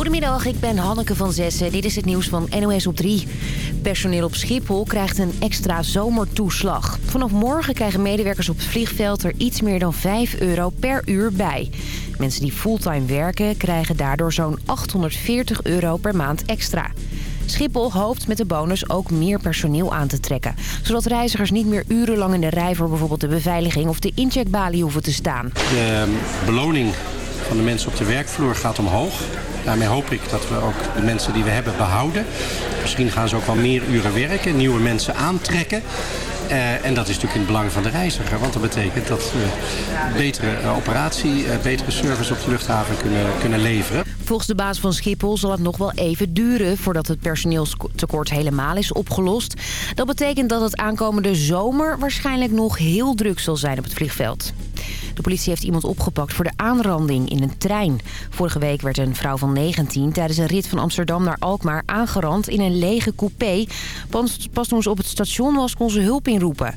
Goedemiddag, ik ben Hanneke van Zessen. Dit is het nieuws van NOS op 3. Personeel op Schiphol krijgt een extra zomertoeslag. Vanaf morgen krijgen medewerkers op het vliegveld er iets meer dan 5 euro per uur bij. Mensen die fulltime werken krijgen daardoor zo'n 840 euro per maand extra. Schiphol hoopt met de bonus ook meer personeel aan te trekken. Zodat reizigers niet meer urenlang in de rij voor bijvoorbeeld de beveiliging of de incheckbalie hoeven te staan. De ehm, beloning van de mensen op de werkvloer gaat omhoog. Daarmee hoop ik dat we ook de mensen die we hebben behouden. Misschien gaan ze ook wel meer uren werken, nieuwe mensen aantrekken. Uh, en dat is natuurlijk in het belang van de reiziger. Want dat betekent dat we betere uh, operatie, uh, betere service op de luchthaven kunnen, kunnen leveren. Volgens de baas van Schiphol zal het nog wel even duren... voordat het personeelstekort helemaal is opgelost. Dat betekent dat het aankomende zomer waarschijnlijk nog heel druk zal zijn op het vliegveld. De politie heeft iemand opgepakt voor de aanranding in een trein. Vorige week werd een vrouw van 19 tijdens een rit van Amsterdam naar Alkmaar aangerand in een lege coupé. Pas, toen ze op het station was kon ze hulp inroepen.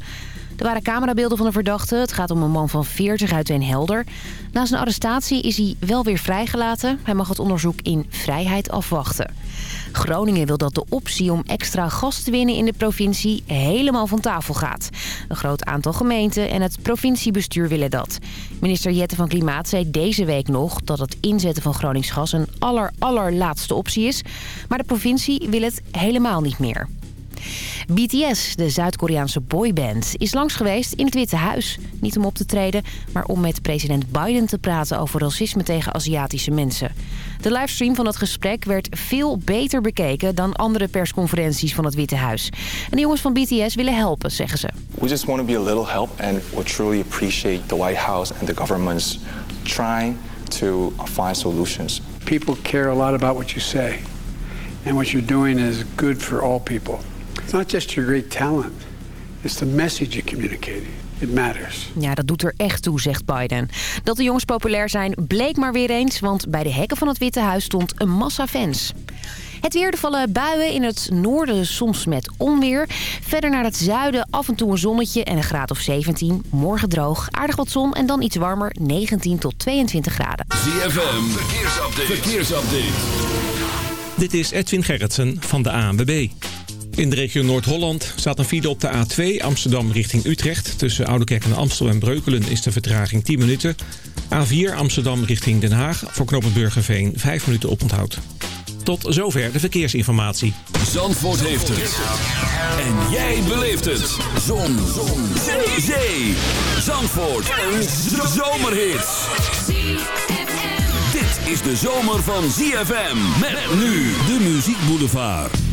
Er waren camerabeelden van de verdachte. Het gaat om een man van 40 uit Den Helder. Na zijn arrestatie is hij wel weer vrijgelaten. Hij mag het onderzoek in vrijheid afwachten. Groningen wil dat de optie om extra gas te winnen in de provincie helemaal van tafel gaat. Een groot aantal gemeenten en het provinciebestuur willen dat. Minister Jette van Klimaat zei deze week nog dat het inzetten van Gronings gas een aller allerlaatste optie is. Maar de provincie wil het helemaal niet meer. BTS, de Zuid-Koreaanse boyband, is langs geweest in het Witte Huis. Niet om op te treden, maar om met president Biden te praten over racisme tegen Aziatische mensen. De livestream van het gesprek werd veel beter bekeken dan andere persconferenties van het Witte Huis. En de jongens van BTS willen helpen, zeggen ze. We just want to be a little help and we truly appreciate the White House and the government's trying to find solutions. People care a lot about what you say. And what you're doing is good for all people. It's not just your great talent. It's the message you communicate. It matters. Ja, dat doet er echt toe, zegt Biden. Dat de jongens populair zijn bleek maar weer eens... want bij de hekken van het Witte Huis stond een massa fans. Het weer, er vallen buien in het noorden soms met onweer. Verder naar het zuiden af en toe een zonnetje en een graad of 17. Morgen droog, aardig wat zon en dan iets warmer, 19 tot 22 graden. ZFM, verkeersupdate. verkeersupdate. Dit is Edwin Gerritsen van de ANWB. In de regio Noord-Holland staat een file op de A2 Amsterdam richting Utrecht. Tussen Oudekerk en Amstel en Breukelen is de vertraging 10 minuten. A4 Amsterdam richting Den Haag voor knooppunt Burgerveen 5 minuten oponthoud. Tot zover de verkeersinformatie. Zandvoort heeft het. En jij beleeft het. Zon. Zon. Zee. Zandvoort. Een zomerhit. Dit is de zomer van ZFM. Met nu de Muziek Boulevard.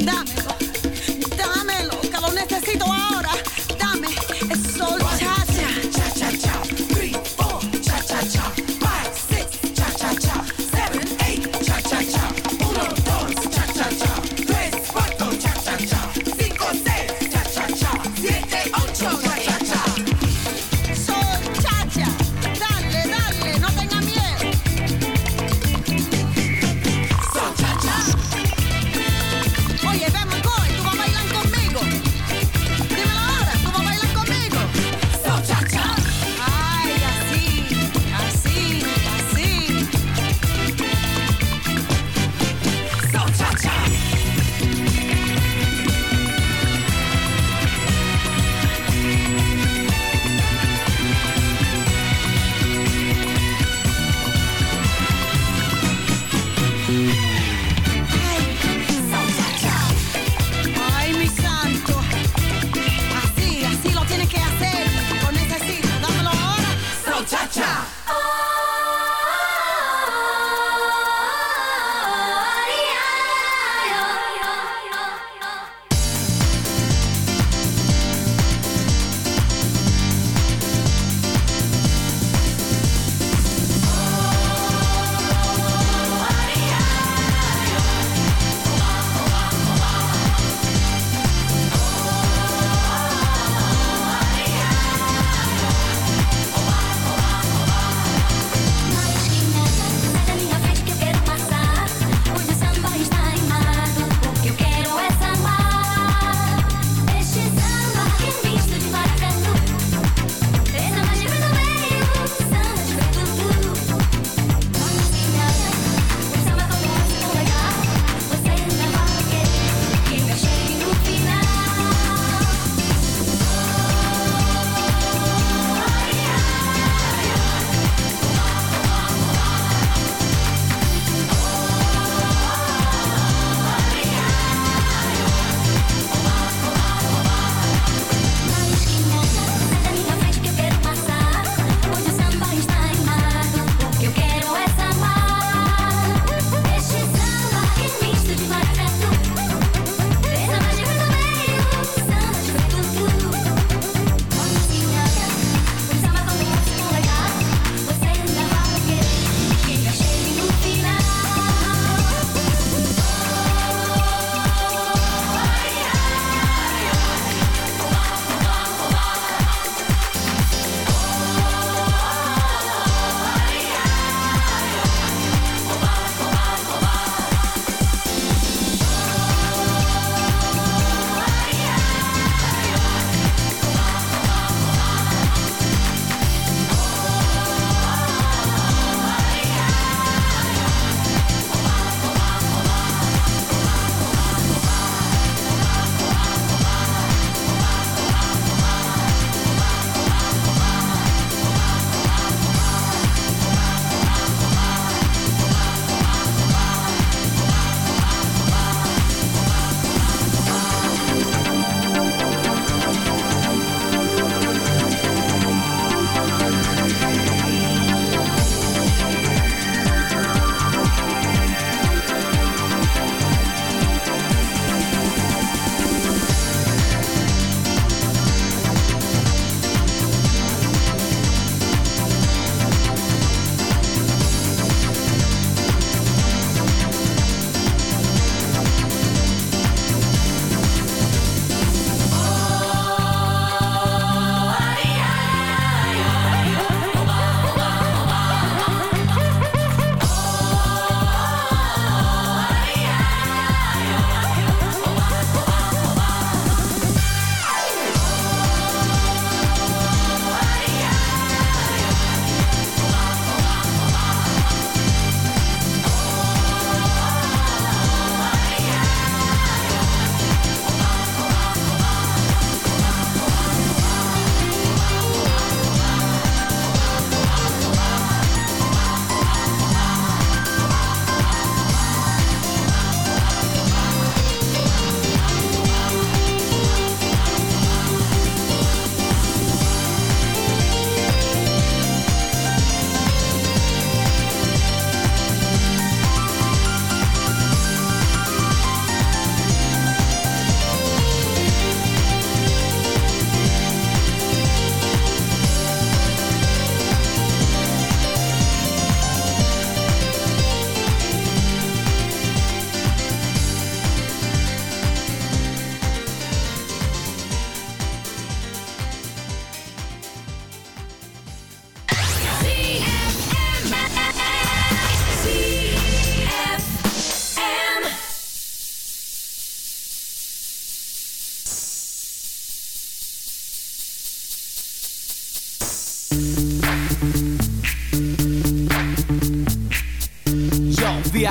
Dame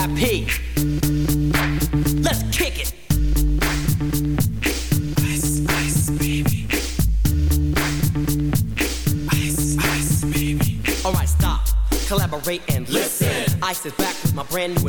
got. Let's kick it. Ice, ice, baby. Ice, ice, baby. All right, stop. Collaborate and listen. listen. Ice is back with my brand new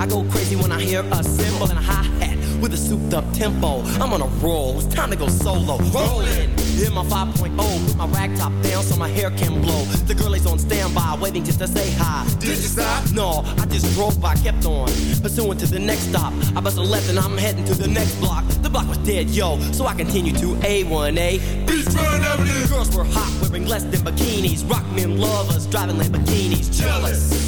I go crazy when I hear a cymbal and a hi hat with a souped up tempo. I'm on a roll, it's time to go solo. Rolling in my 5.0, put my rag top down so my hair can blow. The girl is on standby, waiting just to say hi. Did you stop? No, I just drove by, kept on. Pursuing to the next stop. I bust a left and I'm heading to the next block. The block was dead, yo, so I continue to A1A. Beachfront Avenue. Girls were hot, wearing less than bikinis. Rock men lovers, driving Lamborghinis. Jealous,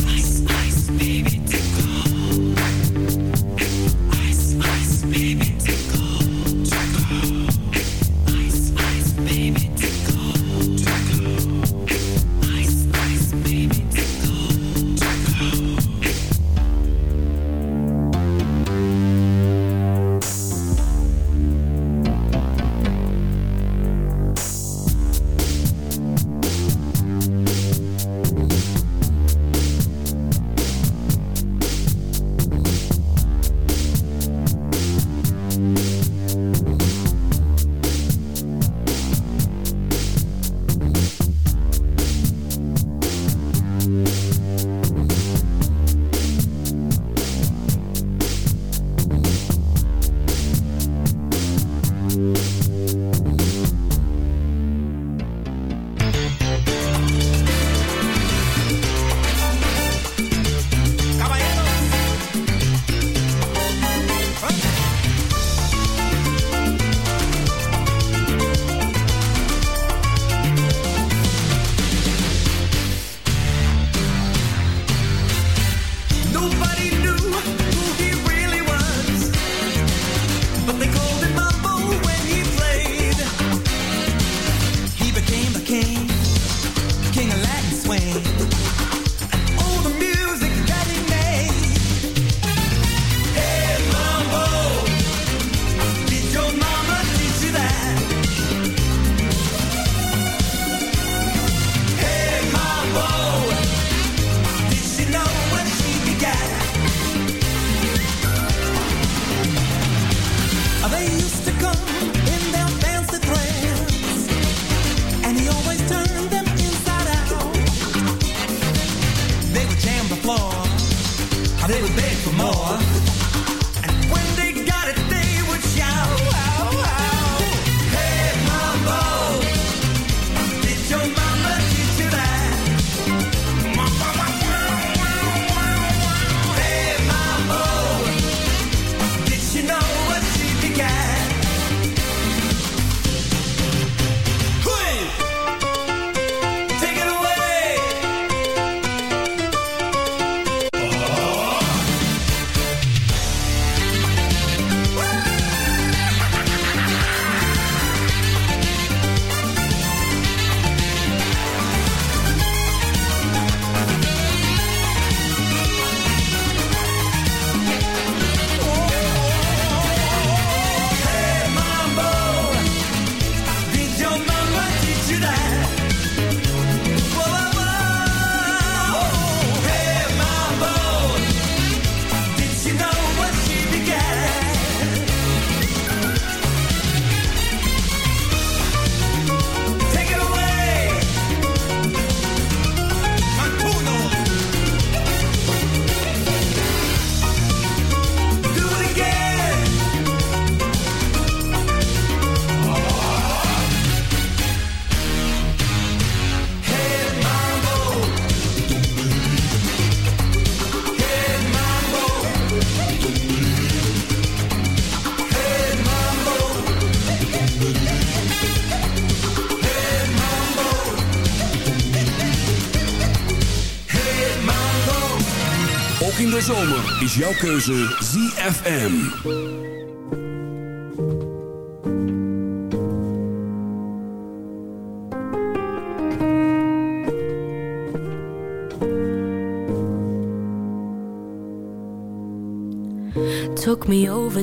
Jouw keuze ZFM.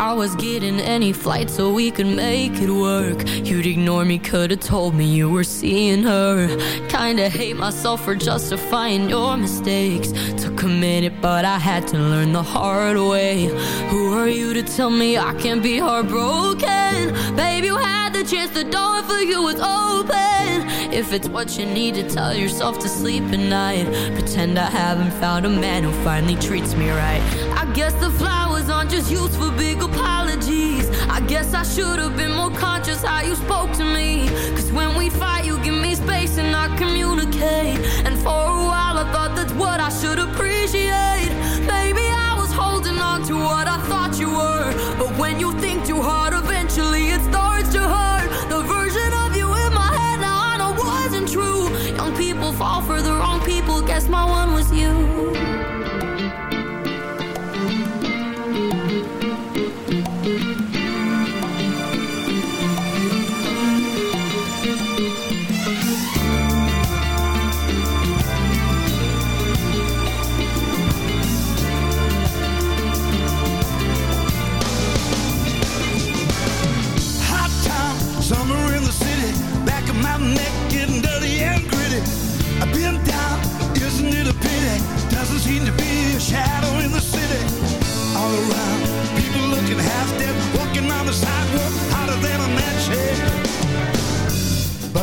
I was getting any flight so we could make it work. You'd ignore me, could've told me you were seeing her. Kinda hate myself for justifying your mistakes. Took a minute, but I had to learn the hard way. Who are you to tell me I can't be heartbroken? Babe, you had the chance, the door for you was open. If it's what you need to tell yourself to sleep at night, pretend I haven't found a man who finally treats me right. I guess the flowers aren't just used for big apologies. I guess I should have been more conscious how you spoke to me. Cause when we fight, you give me space and I communicate. And for a while, I thought that's what I should appreciate. Maybe I was holding on to what I thought you were. But when you think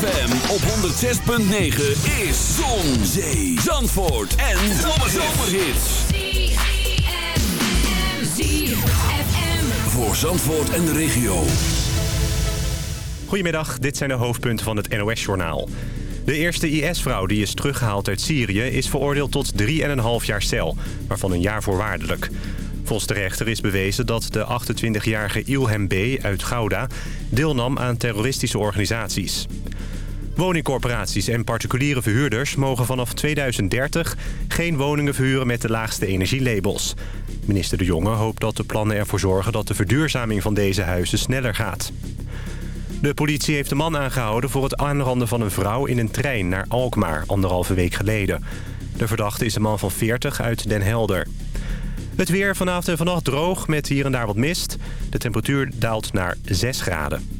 ZFM op 106.9 is Zon, Zee, Zandvoort en Zomerhits. Voor Zandvoort en de regio. Goedemiddag, dit zijn de hoofdpunten van het NOS-journaal. De eerste IS-vrouw die is teruggehaald uit Syrië is veroordeeld tot 3,5 jaar cel, waarvan een jaar voorwaardelijk. Volgens de rechter is bewezen dat de 28-jarige Ilham B. uit Gouda deelnam aan terroristische organisaties. Woningcorporaties en particuliere verhuurders mogen vanaf 2030 geen woningen verhuren met de laagste energielabels. Minister De Jonge hoopt dat de plannen ervoor zorgen dat de verduurzaming van deze huizen sneller gaat. De politie heeft een man aangehouden voor het aanranden van een vrouw in een trein naar Alkmaar anderhalve week geleden. De verdachte is een man van 40 uit Den Helder. Het weer vanavond en vannacht droog met hier en daar wat mist. De temperatuur daalt naar 6 graden.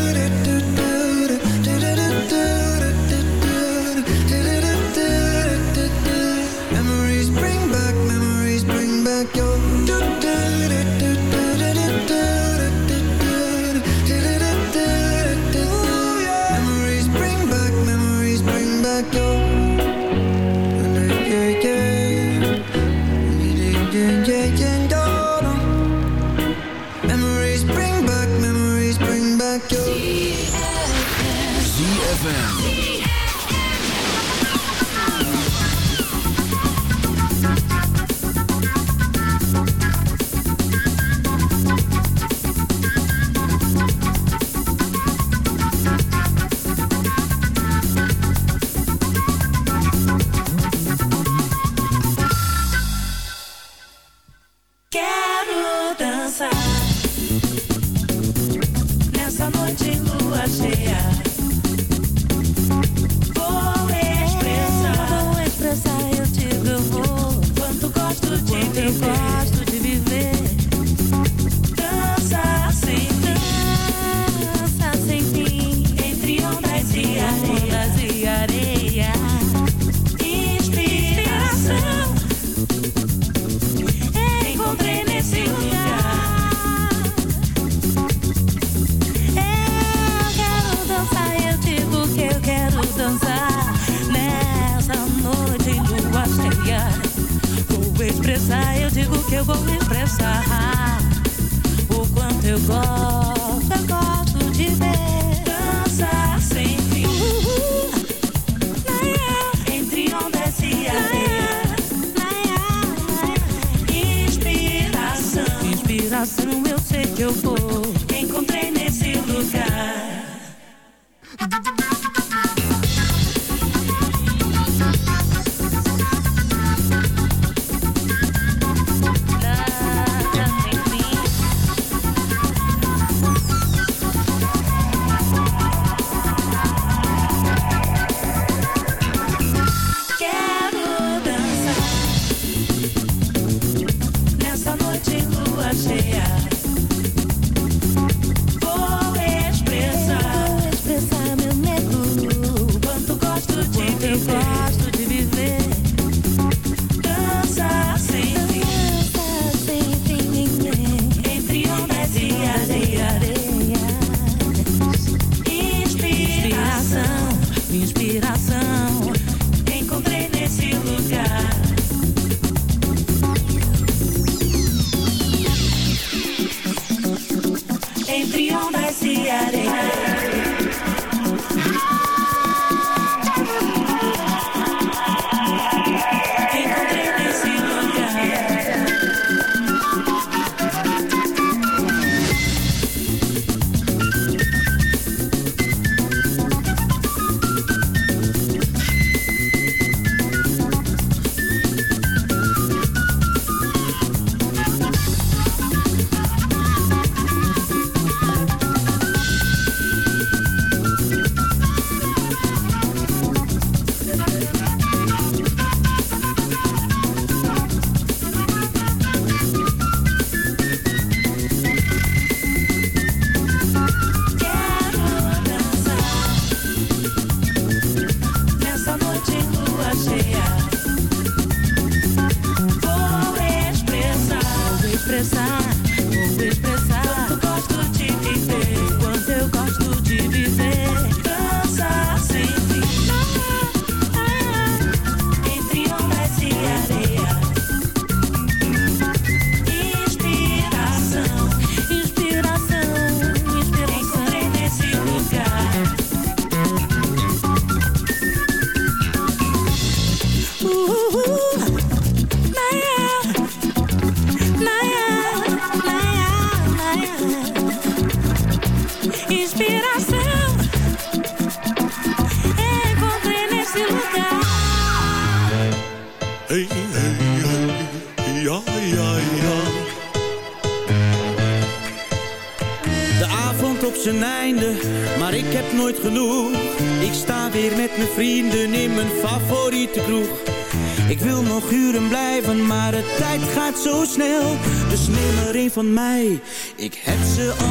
mij. Ik heb ze al.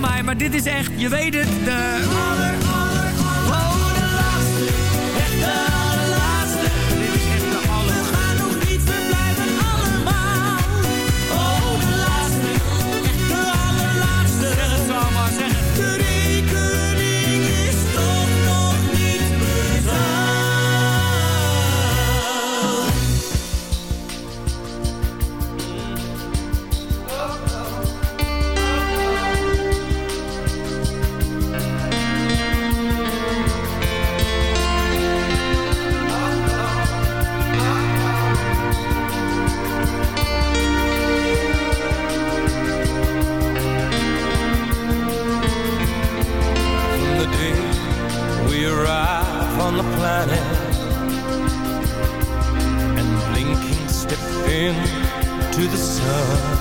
maar dit is echt, je weet het, de... planet and blinking step into the sun.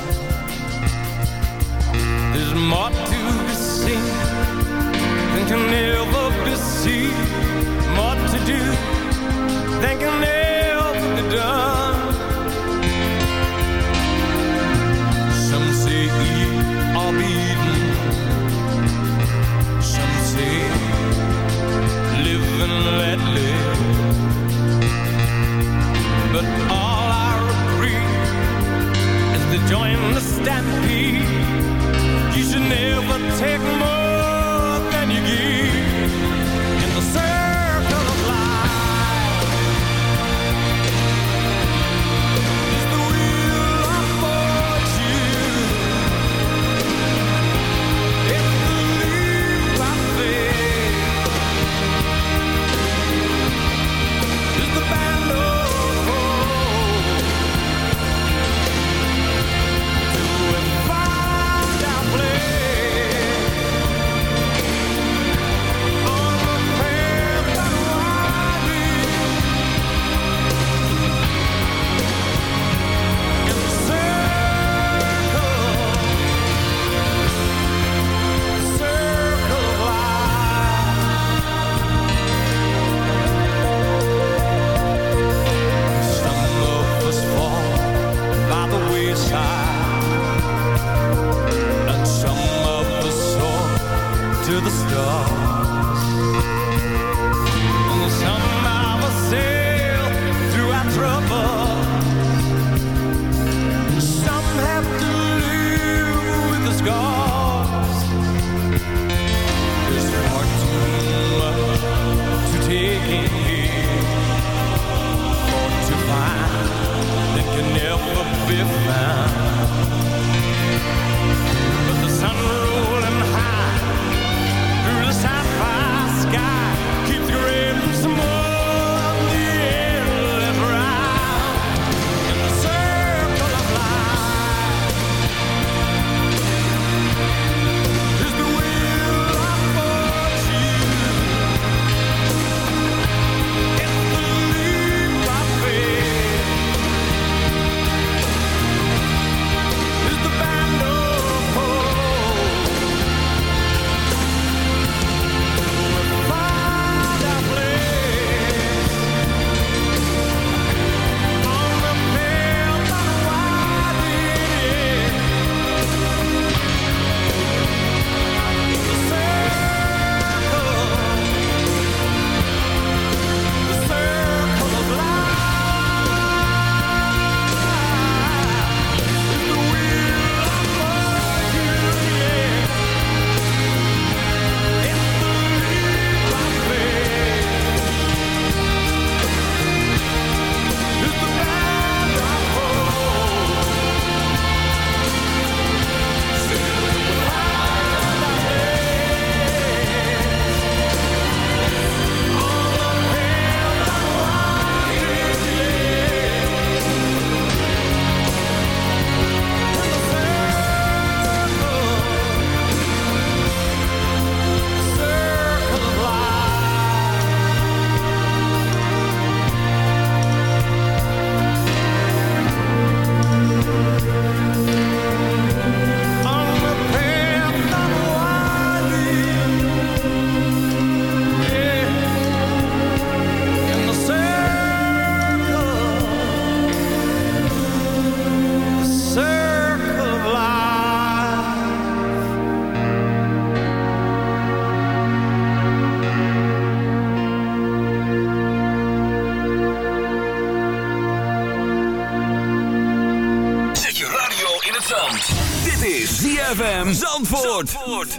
Zandvoort. Zandvoort.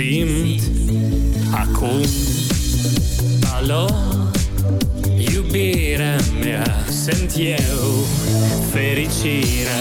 simt acum Alo, iubirea mea, sunt eu fericirea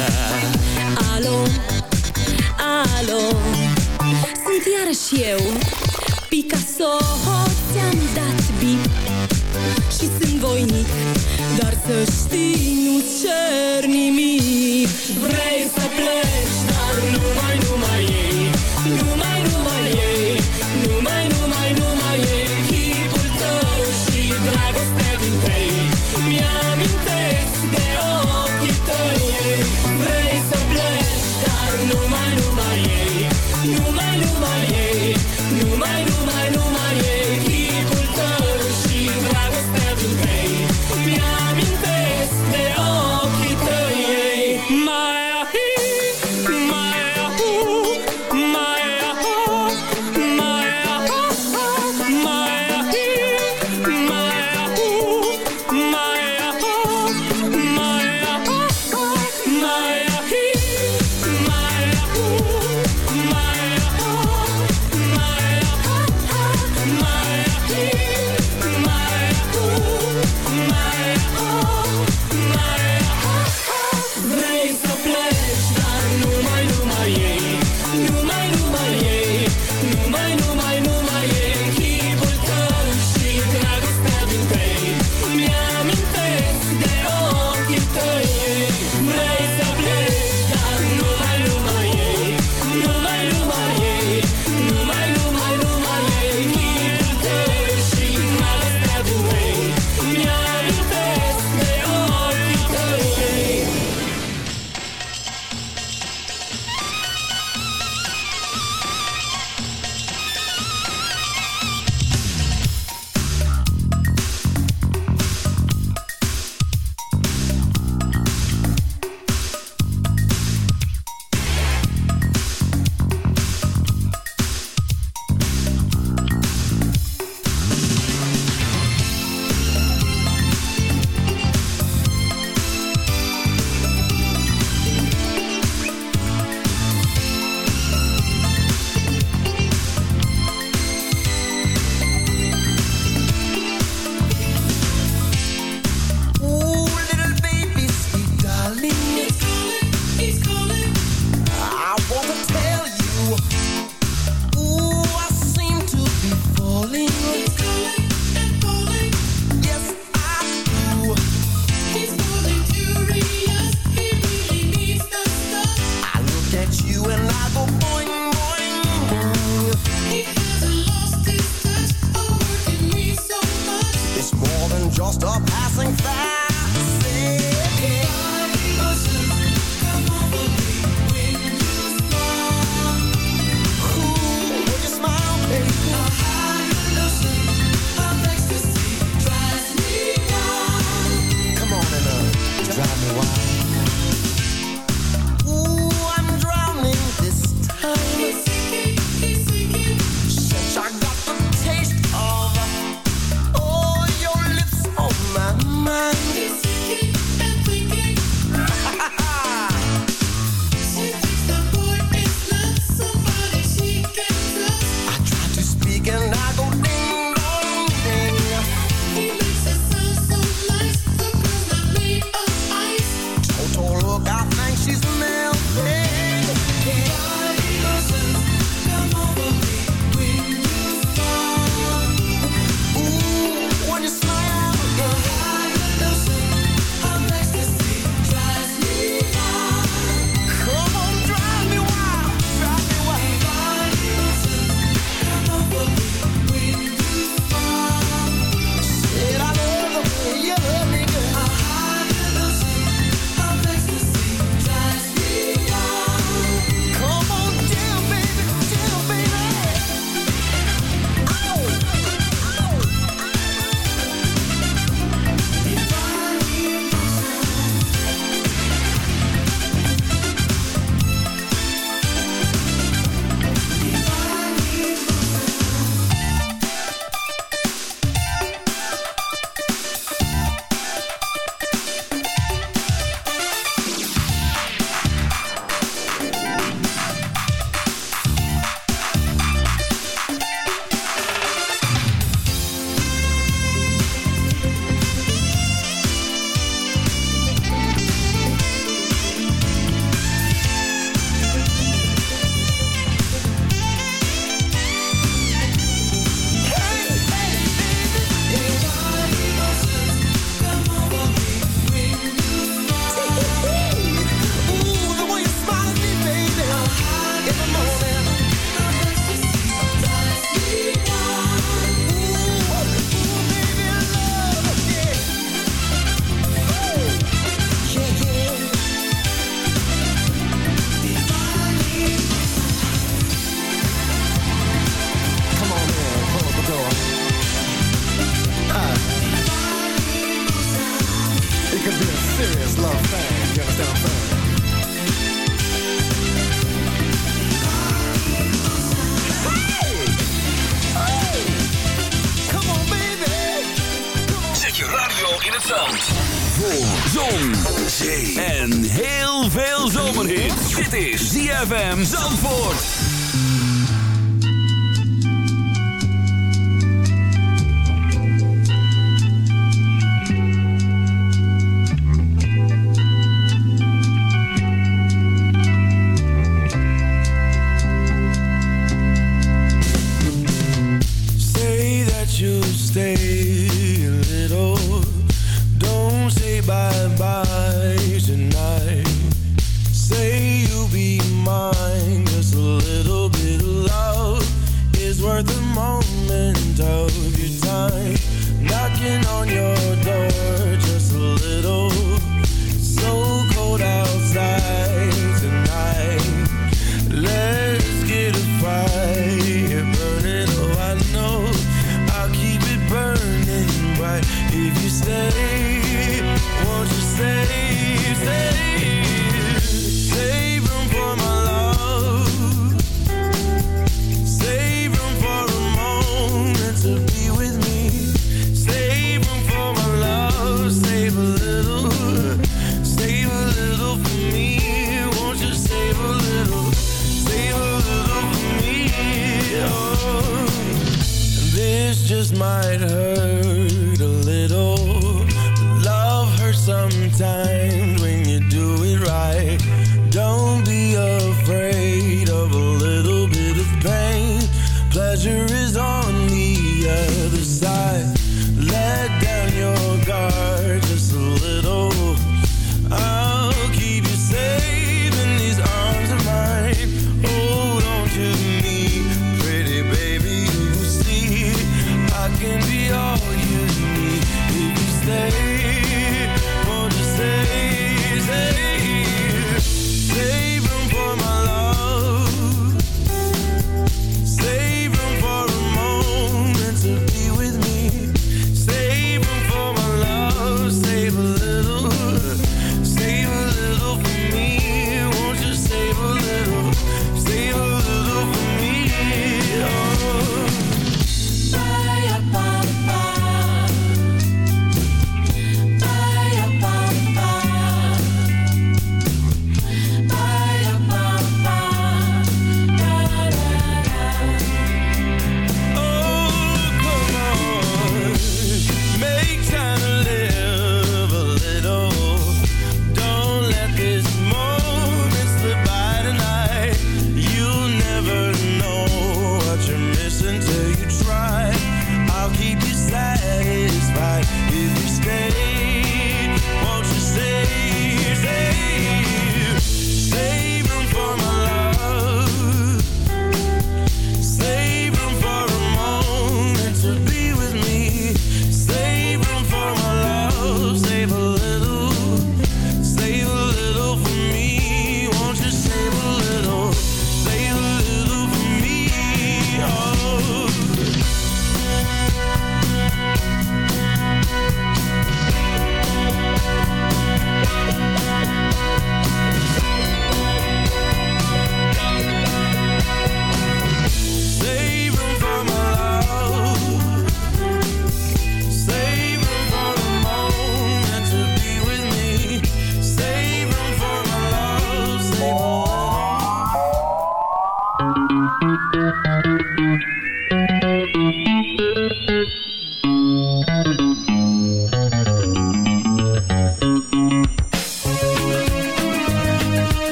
If you stay, won't you stay, stay?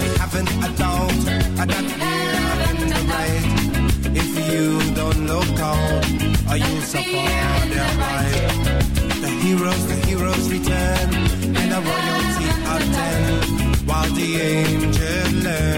We haven't a doubt that we're in the right. If you don't look out, are you supporting their right? The heroes, the heroes return, and the royalty attend, while the angels learn